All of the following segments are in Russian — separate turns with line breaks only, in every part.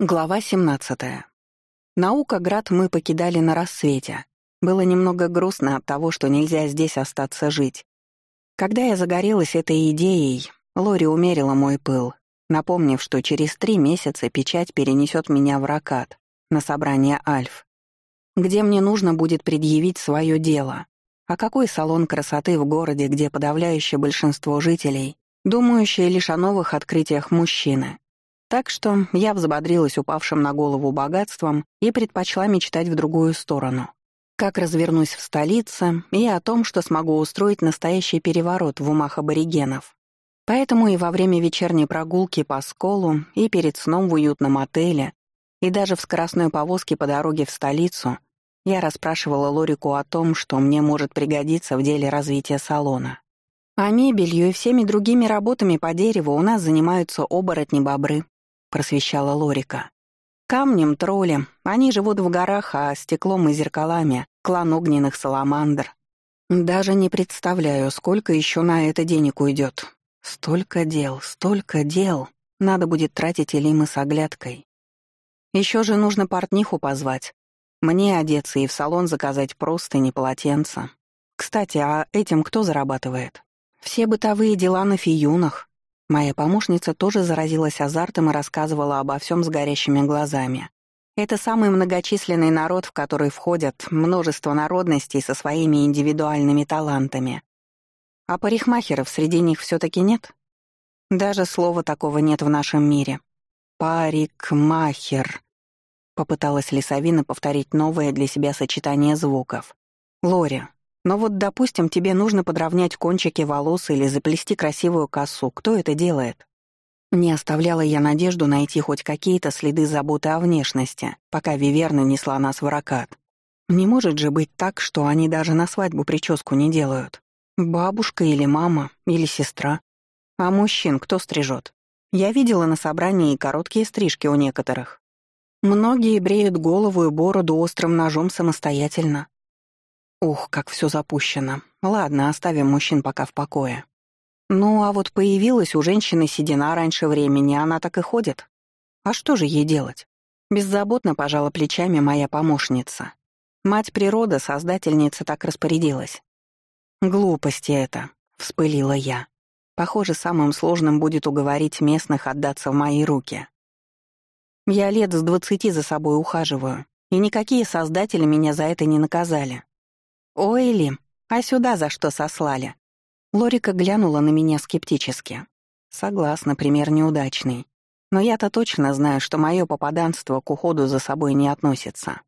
Глава 17. Наукоград мы покидали на рассвете. Было немного грустно от того, что нельзя здесь остаться жить. Когда я загорелась этой идеей, Лори умерила мой пыл, напомнив, что через три месяца печать перенесет меня в Ракат, на собрание Альф, где мне нужно будет предъявить свое дело. А какой салон красоты в городе, где подавляющее большинство жителей, думающие лишь о новых открытиях мужчины, так что я взбодрилась упавшим на голову богатством и предпочла мечтать в другую сторону. Как развернусь в столице и о том, что смогу устроить настоящий переворот в умах аборигенов. Поэтому и во время вечерней прогулки по сколу, и перед сном в уютном отеле, и даже в скоростной повозке по дороге в столицу я расспрашивала Лорику о том, что мне может пригодиться в деле развития салона. А мебелью и всеми другими работами по дереву у нас занимаются оборотни-бобры, — просвещала Лорика. «Камнем тролли. Они живут в горах, а стеклом и зеркалами — клан огненных саламандр. Даже не представляю, сколько еще на это денег уйдет. Столько дел, столько дел. Надо будет тратить Элимы с оглядкой. Еще же нужно портниху позвать. Мне одеться и в салон заказать простыни, полотенца. Кстати, а этим кто зарабатывает? Все бытовые дела на фиюнах. Моя помощница тоже заразилась азартом и рассказывала обо всем с горящими глазами. Это самый многочисленный народ, в который входят множество народностей со своими индивидуальными талантами. А парикмахеров среди них все таки нет? Даже слова такого нет в нашем мире. Парикмахер. Попыталась Лисовина повторить новое для себя сочетание звуков. Лори, но вот, допустим, тебе нужно подровнять кончики волос или заплести красивую косу. Кто это делает? Не оставляла я надежду найти хоть какие-то следы заботы о внешности, пока Виверна несла нас в ракат. Не может же быть так, что они даже на свадьбу прическу не делают. Бабушка или мама, или сестра. А мужчин кто стрижет? Я видела на собрании короткие стрижки у некоторых. Многие бреют голову и бороду острым ножом самостоятельно. Ух, как все запущено. Ладно, оставим мужчин пока в покое. Ну, а вот появилась у женщины седина раньше времени, она так и ходит. А что же ей делать? Беззаботно пожала плечами моя помощница. Мать природа, создательница, так распорядилась. «Глупости это», — вспылила я. «Похоже, самым сложным будет уговорить местных отдаться в мои руки. Я лет с двадцати за собой ухаживаю, и никакие создатели меня за это не наказали. «Ой, Лим, а сюда за что сослали?» Лорика глянула на меня скептически. «Согласна, пример неудачный. Но я-то точно знаю, что мое попаданство к уходу за собой не относится.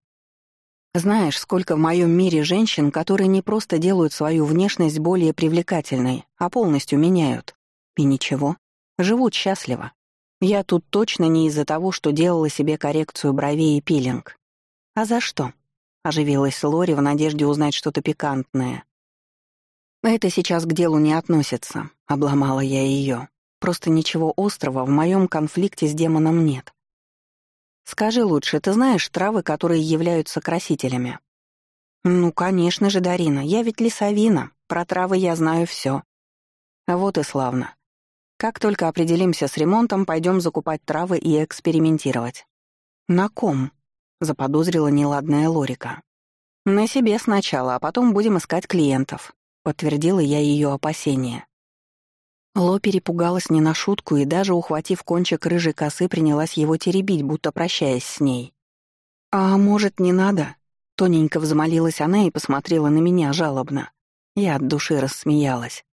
Знаешь, сколько в моем мире женщин, которые не просто делают свою внешность более привлекательной, а полностью меняют. И ничего, живут счастливо. Я тут точно не из-за того, что делала себе коррекцию бровей и пилинг. А за что? Оживилась Лори в надежде узнать что-то пикантное. «Это сейчас к делу не относится», — обломала я ее. «Просто ничего острого в моем конфликте с демоном нет. Скажи лучше, ты знаешь травы, которые являются красителями?» «Ну, конечно же, Дарина, я ведь лесовина, про травы я знаю все. Вот и славно. Как только определимся с ремонтом, пойдем закупать травы и экспериментировать. На ком? Заподозрила неладная Лорика. «На себе сначала, а потом будем искать клиентов», — подтвердила я ее опасения. Ло перепугалась не на шутку и даже, ухватив кончик рыжей косы, принялась его теребить, будто прощаясь с ней. «А может, не надо?» — тоненько взмолилась она и посмотрела на меня жалобно. Я от души рассмеялась.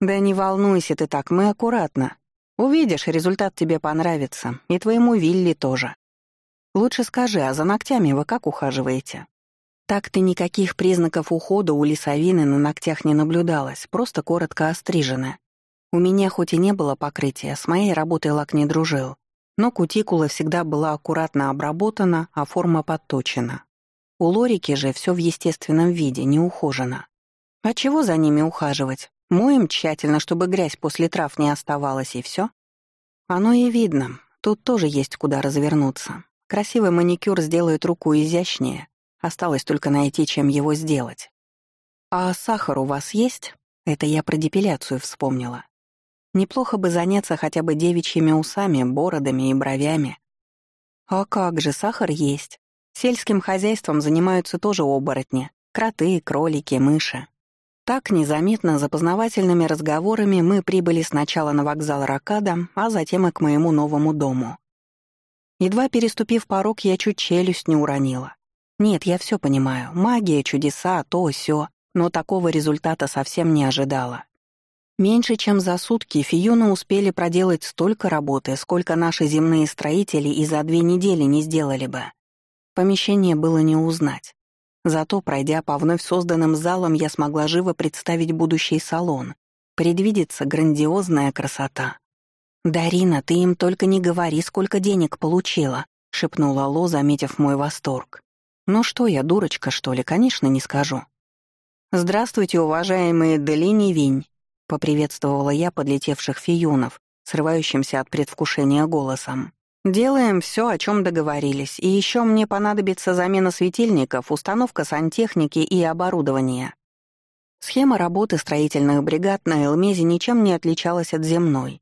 «Да не волнуйся ты так, мы аккуратно. Увидишь, результат тебе понравится, и твоему Вилли тоже. Лучше скажи, а за ногтями вы как ухаживаете? Так-то никаких признаков ухода у лисовины на ногтях не наблюдалось, просто коротко острижены. У меня хоть и не было покрытия, с моей работой лак не дружил, но кутикула всегда была аккуратно обработана, а форма подточена. У Лорики же все в естественном виде, не ухожено. А чего за ними ухаживать? Моем тщательно, чтобы грязь после трав не оставалась, и все. Оно и видно, тут тоже есть куда развернуться. Красивый маникюр сделает руку изящнее. Осталось только найти, чем его сделать. «А сахар у вас есть?» Это я про депиляцию вспомнила. Неплохо бы заняться хотя бы девичьими усами, бородами и бровями. А как же, сахар есть. Сельским хозяйством занимаются тоже оборотни. Кроты, кролики, мыши. Так, незаметно, за познавательными разговорами мы прибыли сначала на вокзал Ракада, а затем и к моему новому дому. Едва переступив порог, я чуть челюсть не уронила. Нет, я все понимаю. Магия, чудеса, то, сё. Но такого результата совсем не ожидала. Меньше чем за сутки Фиюна успели проделать столько работы, сколько наши земные строители и за две недели не сделали бы. Помещение было не узнать. Зато, пройдя по вновь созданным залам, я смогла живо представить будущий салон. Предвидится грандиозная красота. «Дарина, ты им только не говори, сколько денег получила», — шепнула Ло, заметив мой восторг. «Ну что я, дурочка, что ли? Конечно, не скажу». «Здравствуйте, уважаемые Делини Винь», — поприветствовала я подлетевших фиюнов, срывающимся от предвкушения голосом. «Делаем все, о чем договорились, и еще мне понадобится замена светильников, установка сантехники и оборудования». Схема работы строительных бригад на Элмезе ничем не отличалась от земной.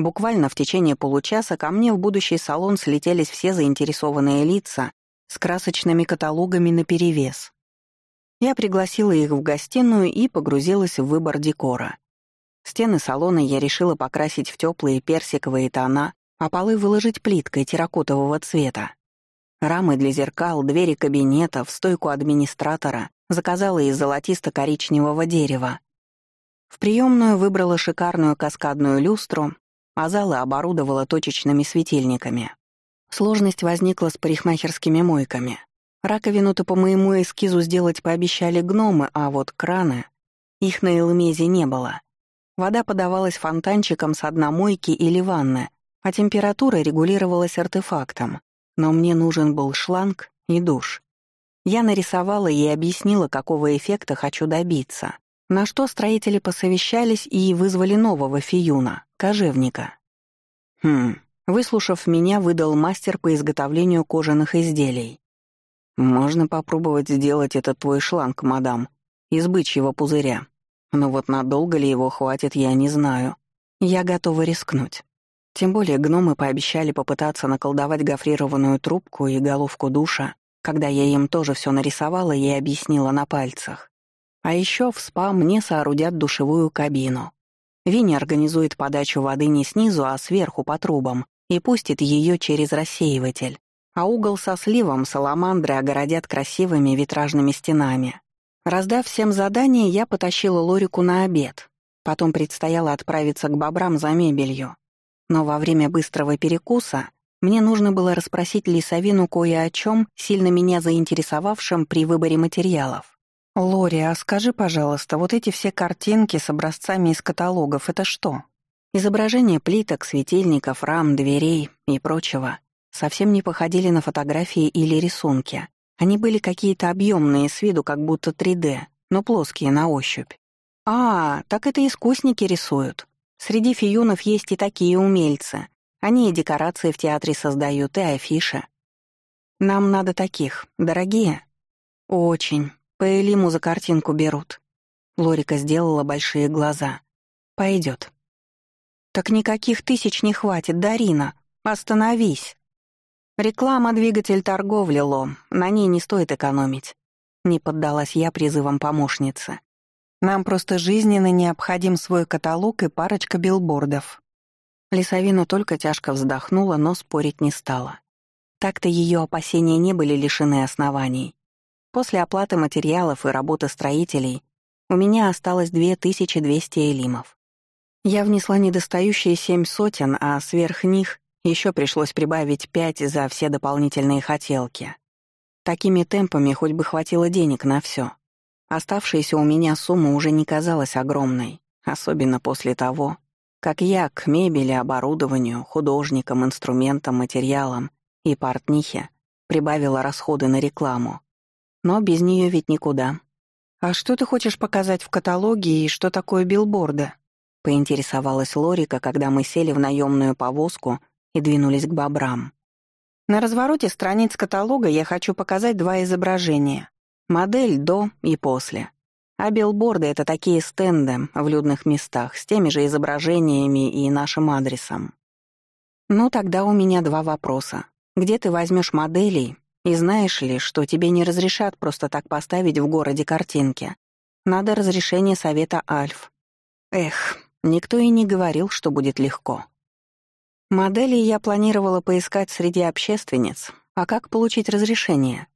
Буквально в течение получаса ко мне в будущий салон слетелись все заинтересованные лица с красочными каталогами наперевес. Я пригласила их в гостиную и погрузилась в выбор декора. Стены салона я решила покрасить в теплые персиковые тона, а полы выложить плиткой терракотового цвета. Рамы для зеркал, двери кабинетов, стойку администратора заказала из золотисто-коричневого дерева. В приемную выбрала шикарную каскадную люстру, а залы оборудовала точечными светильниками. Сложность возникла с парикмахерскими мойками. Раковину-то по моему эскизу сделать пообещали гномы, а вот краны... Их на Элмезе не было. Вода подавалась фонтанчиком с дна мойки или ванны, а температура регулировалась артефактом. Но мне нужен был шланг и душ. Я нарисовала и объяснила, какого эффекта хочу добиться. На что строители посовещались и вызвали нового фиюна, кожевника. Хм, выслушав меня, выдал мастер по изготовлению кожаных изделий. «Можно попробовать сделать этот твой шланг, мадам, из бычьего пузыря. Но вот надолго ли его хватит, я не знаю. Я готова рискнуть. Тем более гномы пообещали попытаться наколдовать гофрированную трубку и головку душа, когда я им тоже все нарисовала и объяснила на пальцах. А еще в СПА мне соорудят душевую кабину. Винни организует подачу воды не снизу, а сверху по трубам и пустит ее через рассеиватель. А угол со сливом саламандры огородят красивыми витражными стенами. Раздав всем задание, я потащила Лорику на обед. Потом предстояло отправиться к бобрам за мебелью. Но во время быстрого перекуса мне нужно было расспросить Лисовину кое о чем, сильно меня заинтересовавшем при выборе материалов. «Лори, а скажи, пожалуйста, вот эти все картинки с образцами из каталогов — это что?» Изображения плиток, светильников, рам, дверей и прочего совсем не походили на фотографии или рисунки. Они были какие-то объемные с виду, как будто 3D, но плоские на ощупь. «А, так это искусники рисуют. Среди фиюнов есть и такие умельцы. Они и декорации в театре создают, и афиши. Нам надо таких. Дорогие?» «Очень. По Элиму за картинку берут. Лорика сделала большие глаза. Пойдет. Так никаких тысяч не хватит, Дарина. Остановись. Реклама — двигатель торговли, Лом. На ней не стоит экономить. Не поддалась я призывам помощницы. Нам просто жизненно необходим свой каталог и парочка билбордов. Лисовина только тяжко вздохнула, но спорить не стала. Так-то ее опасения не были лишены оснований. После оплаты материалов и работы строителей у меня осталось 2200 элимов. Я внесла недостающие семь сотен, а сверх них еще пришлось прибавить пять за все дополнительные хотелки. Такими темпами хоть бы хватило денег на все. Оставшаяся у меня сумма уже не казалась огромной, особенно после того, как я к мебели, оборудованию, художникам, инструментам, материалам и портнихе прибавила расходы на рекламу. Но без нее ведь никуда. «А что ты хочешь показать в каталоге и что такое билборды?» — поинтересовалась Лорика, когда мы сели в наемную повозку и двинулись к бобрам. На развороте страниц каталога я хочу показать два изображения. Модель до и после. А билборды — это такие стенды в людных местах с теми же изображениями и нашим адресом. Ну, тогда у меня два вопроса. Где ты возьмешь моделей, и знаешь ли, что тебе не разрешат просто так поставить в городе картинки? Надо разрешение совета Альф. Эх, никто и не говорил, что будет легко. Модели я планировала поискать среди общественниц, а как получить разрешение?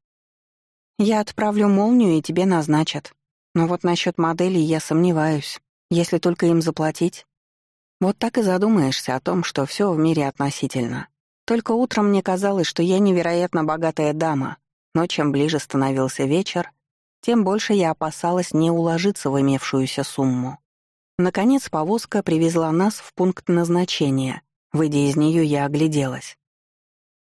Я отправлю молнию, и тебе назначат. Но вот насчет моделей я сомневаюсь, если только им заплатить. Вот так и задумаешься о том, что все в мире относительно. Только утром мне казалось, что я невероятно богатая дама, но чем ближе становился вечер, тем больше я опасалась не уложиться в имевшуюся сумму. Наконец повозка привезла нас в пункт назначения. Выйдя из нее, я огляделась.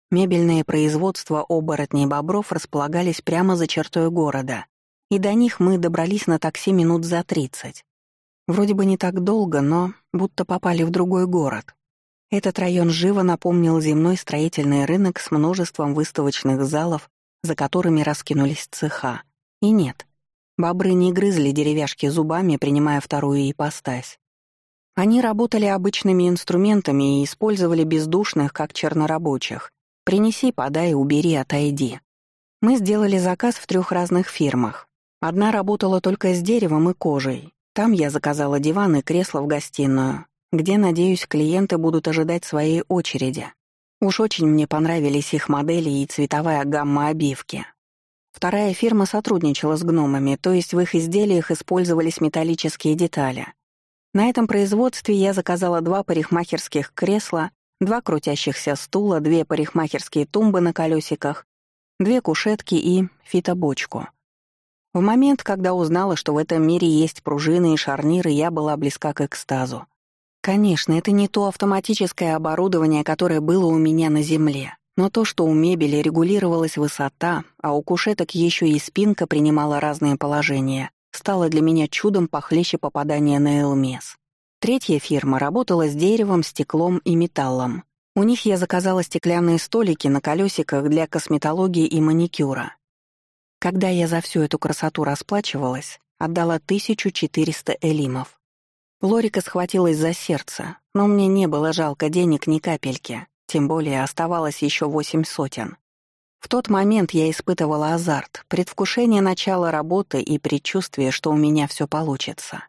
Мебельные производства оборотней бобров располагались прямо за чертой города, и до них мы добрались на такси минут за тридцать. Вроде бы не так долго, но будто попали в другой город. Этот район живо напомнил земной строительный рынок с множеством выставочных залов, за которыми раскинулись цеха. И нет, бобры не грызли деревяшки зубами, принимая вторую ипостась. Они работали обычными инструментами и использовали бездушных, как чернорабочих. «Принеси, подай, убери, отойди». Мы сделали заказ в трех разных фирмах. Одна работала только с деревом и кожей, там я заказала диван и кресло в гостиную, где, надеюсь, клиенты будут ожидать своей очереди. Уж очень мне понравились их модели и цветовая гамма обивки. Вторая фирма сотрудничала с гномами, то есть в их изделиях использовались металлические детали. На этом производстве я заказала два парикмахерских кресла, два крутящихся стула, две парикмахерские тумбы на колесиках, две кушетки и фитобочку — в момент, когда узнала, что в этом мире есть пружины и шарниры, я была близка к экстазу. Конечно, это не то автоматическое оборудование, которое было у меня на Земле, но то, что у мебели регулировалась высота, а у кушеток еще и спинка принимала разные положения, стало для меня чудом похлеще попадания на Элмес. Третья фирма работала с деревом, стеклом и металлом. У них я заказала стеклянные столики на колесиках для косметологии и маникюра. Когда я за всю эту красоту расплачивалась, отдала 1400 элимов. Лорика схватилась за сердце, но мне не было жалко денег ни капельки, тем более оставалось еще восемь сотен. В тот момент я испытывала азарт, предвкушение начала работы и предчувствие, что у меня все получится.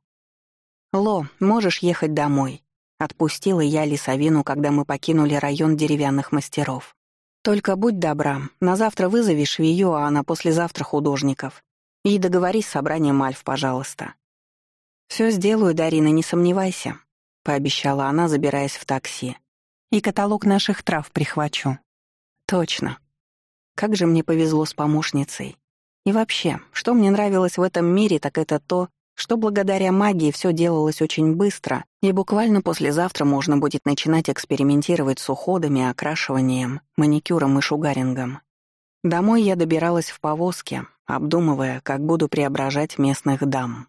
«Ло, можешь ехать домой», — отпустила я Лисовину, когда мы покинули район деревянных мастеров. Только будь добра, на завтра вызови швею, а на послезавтра художников. И договорись с собранием Альф, пожалуйста. Все сделаю, Дарина, не сомневайся», — пообещала она, забираясь в такси. «И каталог наших трав прихвачу». «Точно. Как же мне повезло с помощницей. И вообще, что мне нравилось в этом мире, так это то, что благодаря магии все делалось очень быстро, и буквально послезавтра можно будет начинать экспериментировать с уходами, окрашиванием, маникюром и шугарингом. Домой я добиралась в повозке, обдумывая, как буду преображать местных дам.